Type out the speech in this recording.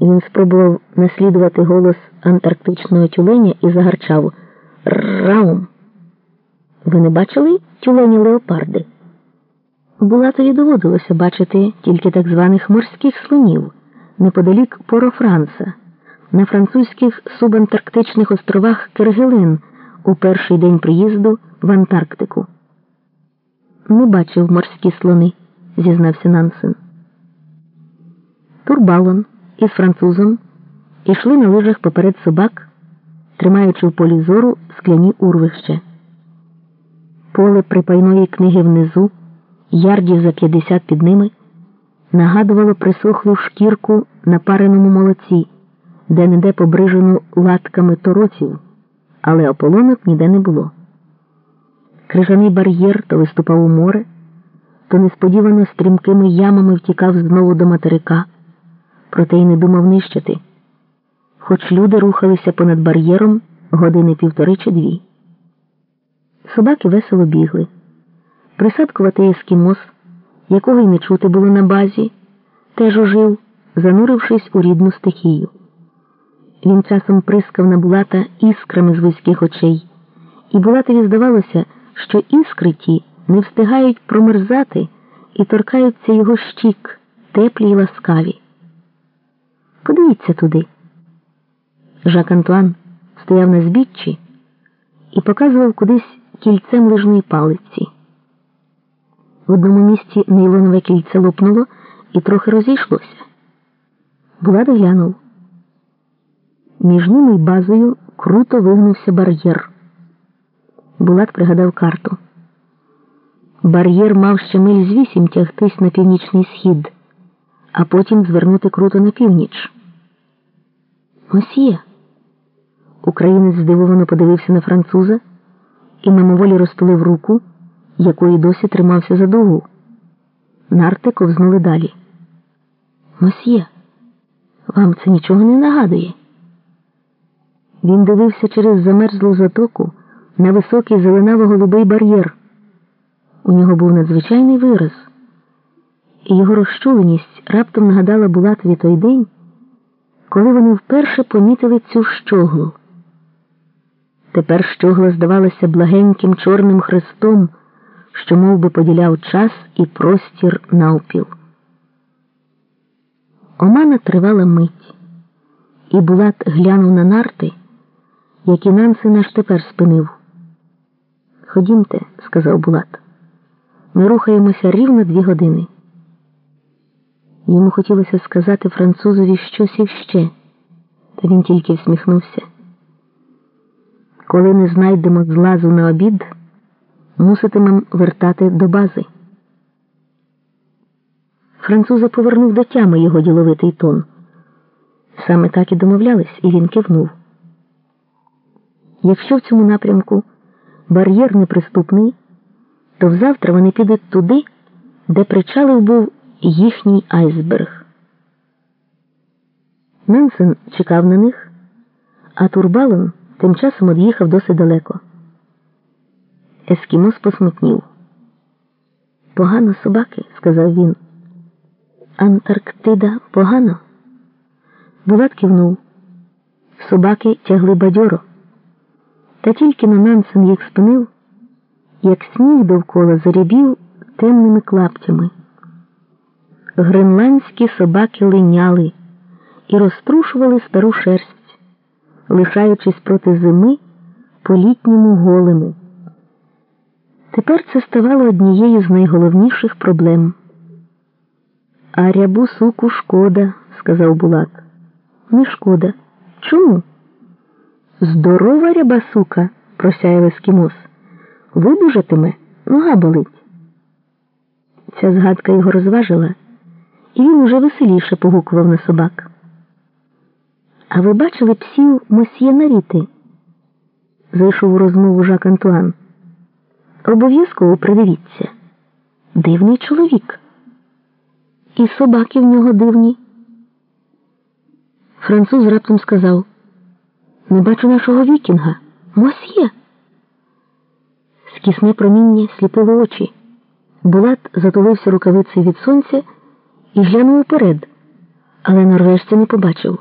Він спробував наслідувати голос антарктичного тюленя і загарчав Раум. Ви не бачили тюлені леопарди? Булатові доводилося бачити тільки так званих морських слонів неподалік Поро-Франца, на французьких субантарктичних островах Кергелин у перший день приїзду в Антарктику. Не бачив морські слони, зізнався Нансен. Турбалон із французом ішли на лижах поперед собак, тримаючи в полі зору скляні урвища. Поле припайної книги внизу, ярдів за 50 під ними, нагадувало присохлу шкірку на пареному молоці, де неде побрижену латками торocів, але ополонок ніде не було. Крижаний бар'єр то виступав у море, то несподівано стрімкими ямами втікав знову до материка, проте й не думав нищити. Хоч люди рухалися понад бар'єром години півтори чи дві. Собаки весело бігли. Присадкуватий ескімос, якого й не чути було на базі, теж ожив, занурившись у рідну стихію. Він часом прискав на Булата іскрами з вузьких очей, і Булатові здавалося, що іскри ті не встигають промерзати і торкаються його щік, теплі й ласкаві. Подивіться туди. Жак Антуан стояв на збіччі і показував кудись кільцем лижної палиці. В одному місці нейлонове кільце лопнуло і трохи розійшлося. Булат глянув. Між ними й базою круто вигнувся бар'єр. Булат пригадав карту. Бар'єр мав ще миль з вісім тягтись на північний схід, а потім звернути круто на північ. Ось є. Українець здивовано подивився на француза і мимоволі розтулив руку, якої досі тримався за дугу. Нарти ковзнули далі. Мосьє, вам це нічого не нагадує. Він дивився через замерзлу затоку на високий зеленаво-голубий бар'єр. У нього був надзвичайний вираз, і його розчуленість раптом нагадала Булатові той день, коли вони вперше помітили цю щоглу. Тепер щогла здавалася благеньким чорним хрестом, що мов би, поділяв час і простір навпіл. Омана тривала мить, і Булат глянув на нарти, які Нансен аж тепер спинив. Ходімте, сказав Булат. Ми рухаємося рівно дві години. Йому хотілося сказати французові щось іще, та він тільки всміхнувся. Коли не знайдемо злазу на обід, муситимем вертати до бази. Француза повернув до тями його діловитий тон. Саме так і домовлялись, і він кивнув. Якщо в цьому напрямку бар'єр неприступний, то взавтра вони підуть туди, де причалив був їхній айсберг. Нансен чекав на них, а Турбалон тим часом од'їхав досить далеко. Ескімос посмутнів. Погано собаки, сказав він. Антарктида погано. Булат кивнув. Собаки тягли бадьоро. Та тільки-но Нансен їх спинив, як сніг довкола зарябів темними клаптями. Гренландські собаки линяли і розтрушували стару шерсть, лишаючись проти зими по літньому голими. Тепер це ставало однією з найголовніших проблем. А рябу суку шкода, сказав Булат. Не шкода. Чому? Здорова ряба сука, просяяв ескімос. Видужатиме, нога болить. Ця згадка його розважила, і він уже веселіше погукував на собак. А ви бачили псів мосьє Наріти? Зайшов у розмову Жак Антуан. Обов'язково придивіться. Дивний чоловік. І собаки в нього дивні. Француз раптом сказав Не бачу нашого вікінга. Мосьє. Скісне проміння сліпило очі. Булат затулився рукавицею від сонця і глянув уперед. але норвежця не побачив.